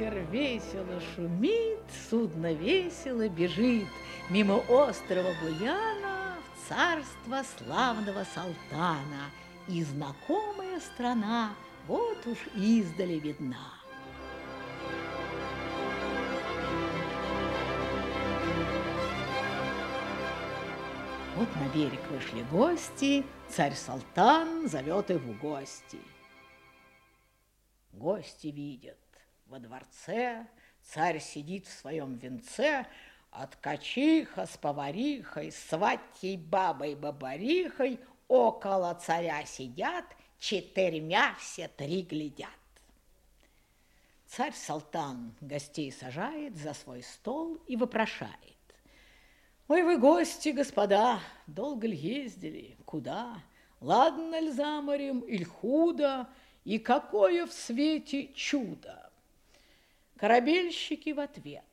ветер весело шумит, судно весело бежит мимо острова Буяна в царство славного Салтана, и знакомая страна вот уж издали видна. Вот на берег вышли гости, царь Салтан зовет их в гости. Гости видят, во дворце царь сидит в своем венце, а ткачиха с поварихой, сватьей бабой-бабарихой около царя сидят, четырьмя все три глядят. Царь Салтан гостей сажает за свой стол и вопрошает. Ой, вы гости, господа, долго ли ездили? Куда? Ладно ли за морем, или худо? И какое в свете чудо? Корабельщики в ответ.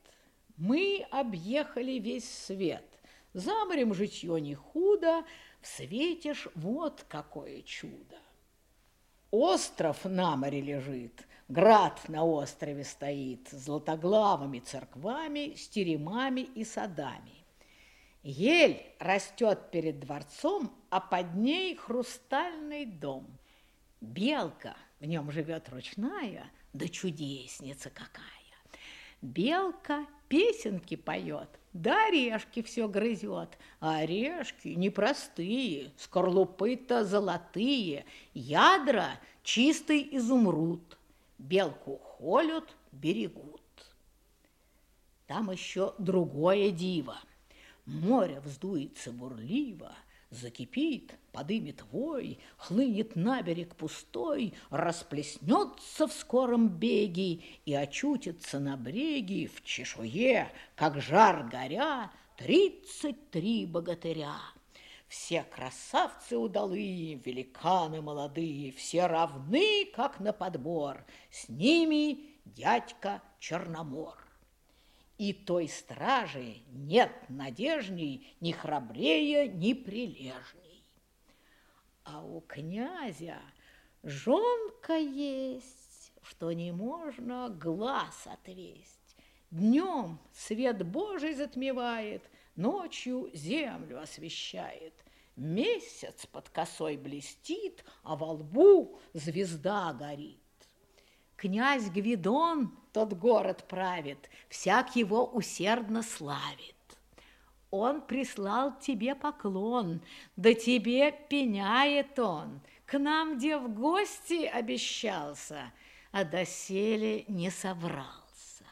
Мы объехали весь свет. За морем житье не худо, ж вот какое чудо. Остров на море лежит, град на острове стоит, с златоглавыми церквами, с теремами и садами. Ель растет перед дворцом, а под ней хрустальный дом. Белка, в нем живет ручная, да чудесница какая. Белка песенки поет, да орешки все грызет, а орешки непростые, скорлупы-то золотые, ядра чистый изумруд. Белку холют, берегут. Там еще другое диво – Море вздуется бурливо, Закипит, подымет вой, Хлынет на берег пустой, Расплеснется в скором беге И очутится на бреге В чешуе, как жар горя, Тридцать три богатыря. Все красавцы удалые, великаны молодые, Все равны, как на подбор, С ними дядька Черномор. И той стражи нет надежней ни храбрее, ни прилежней. А у князя жонка есть, что не можно глаз отвесть. Днем свет Божий затмевает, ночью землю освещает. Месяц под косой блестит, а во лбу звезда горит. Князь Гвидон тот город правит, всяк его усердно славит. Он прислал тебе поклон, да тебе пеняет он. К нам где в гости обещался, а доселе не собрался.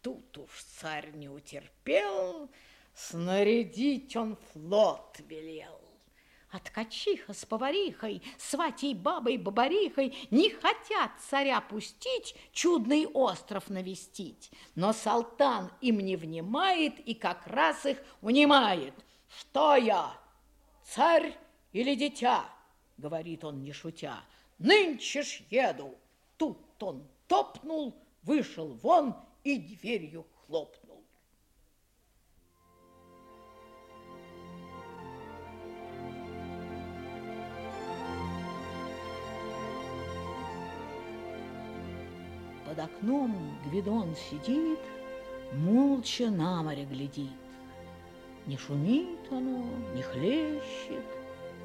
Тут уж царь не утерпел, снарядить он флот велел. А ткачиха с поварихой, сватей бабой бабарихой не хотят царя пустить, чудный остров навестить. Но Салтан им не внимает и как раз их унимает. Что я, царь или дитя? Говорит он, не шутя. Нынче ж еду. Тут он топнул, вышел вон и дверью хлопнул. Под окном Гвидон сидит, молча на море глядит. Не шумит оно, не хлещет,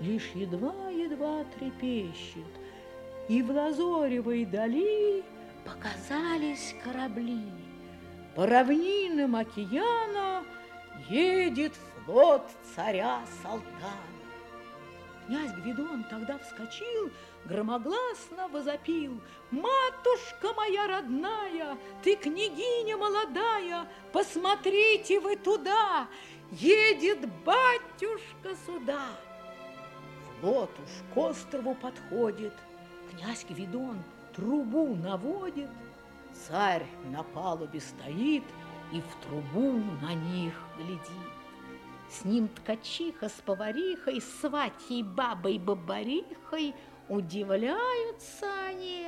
лишь едва-едва трепещет. И в лазоревой дали показались корабли. По равнинам океана едет флот царя Салтана. Князь Гвидон тогда вскочил, громогласно возопил. «Матушка моя родная, ты княгиня молодая, посмотрите вы туда, едет батюшка сюда!» Вот уж к острову подходит, князь Гвидон трубу наводит, царь на палубе стоит и в трубу на них глядит. С ним ткачиха с поварихой, сватьей бабой-бабарихой Удивляются они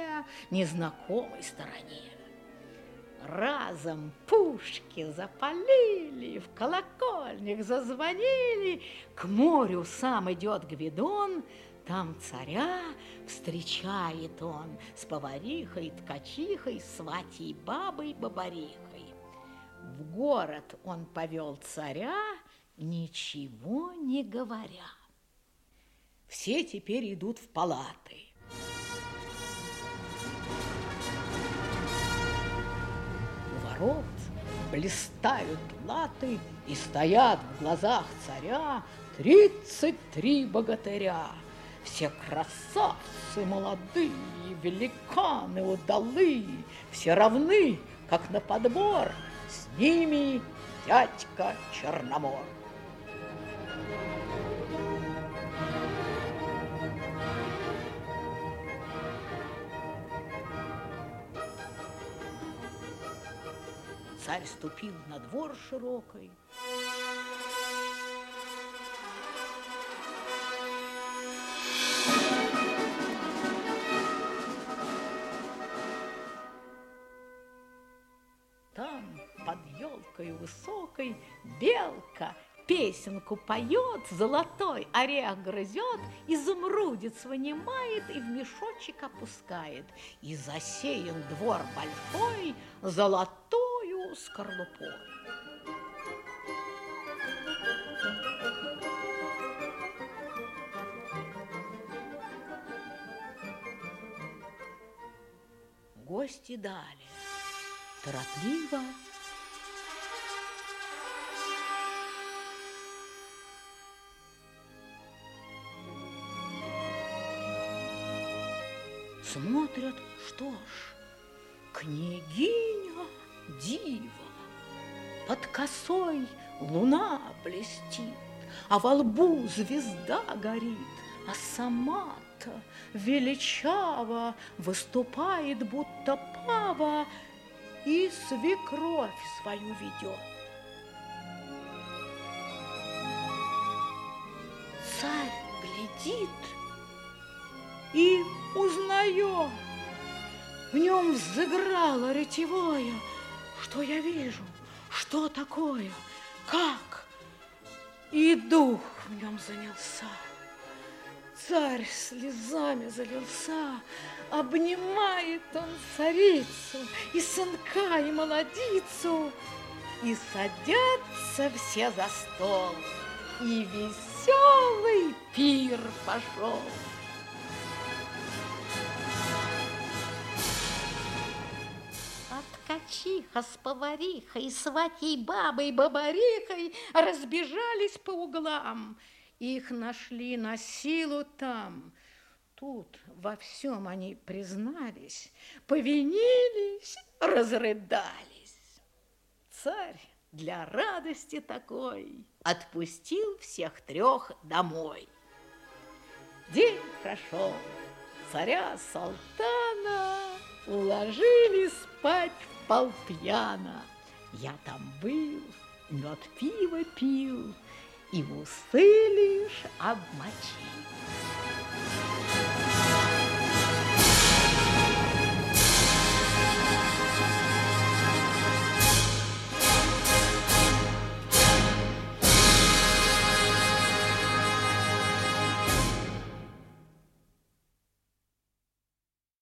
незнакомой стороне. Разом пушки запалили, в колокольник зазвонили, К морю сам идет Гвидон, Там царя встречает он с поварихой, ткачихой, сватей бабой, бабарихой. В город он повел царя, ничего не говоря. Все теперь идут в палаты. У ворот блистают латы, и стоят в глазах царя тридцать три богатыря. Все красавцы молодые, великаны удалые, все равны, как на подбор, с ними дядька Черномор. Царь ступил на двор широкой, Там под елкой высокой белка песенку поет, золотой орех грызет, изумрудец вынимает и в мешочек опускает. И засеян двор большой золотою скорлупой. Гости дали торопливо Смотрят, что ж, княгиня дива, Под косой луна блестит, А во лбу звезда горит, А сама-то величаво Выступает, будто пава, И свекровь свою ведет. Царь глядит и узнаю. В нем взыграло ретевое. Что я вижу? Что такое? Как? И дух в нем занялся. Царь слезами залился, Обнимает он царицу, И сынка, и молодицу, И садятся все за стол, И веселый пир пошел. Ткачиха с поварихой, сватей бабой, бабарихой разбежались по углам. Их нашли на силу там. Тут во всем они признались, повинились, разрыдались. Царь для радости такой отпустил всех трех домой. День прошел, царя Салтана уложили спать в полпьяна. Я там был, мед пиво пил и усы лишь обмочил.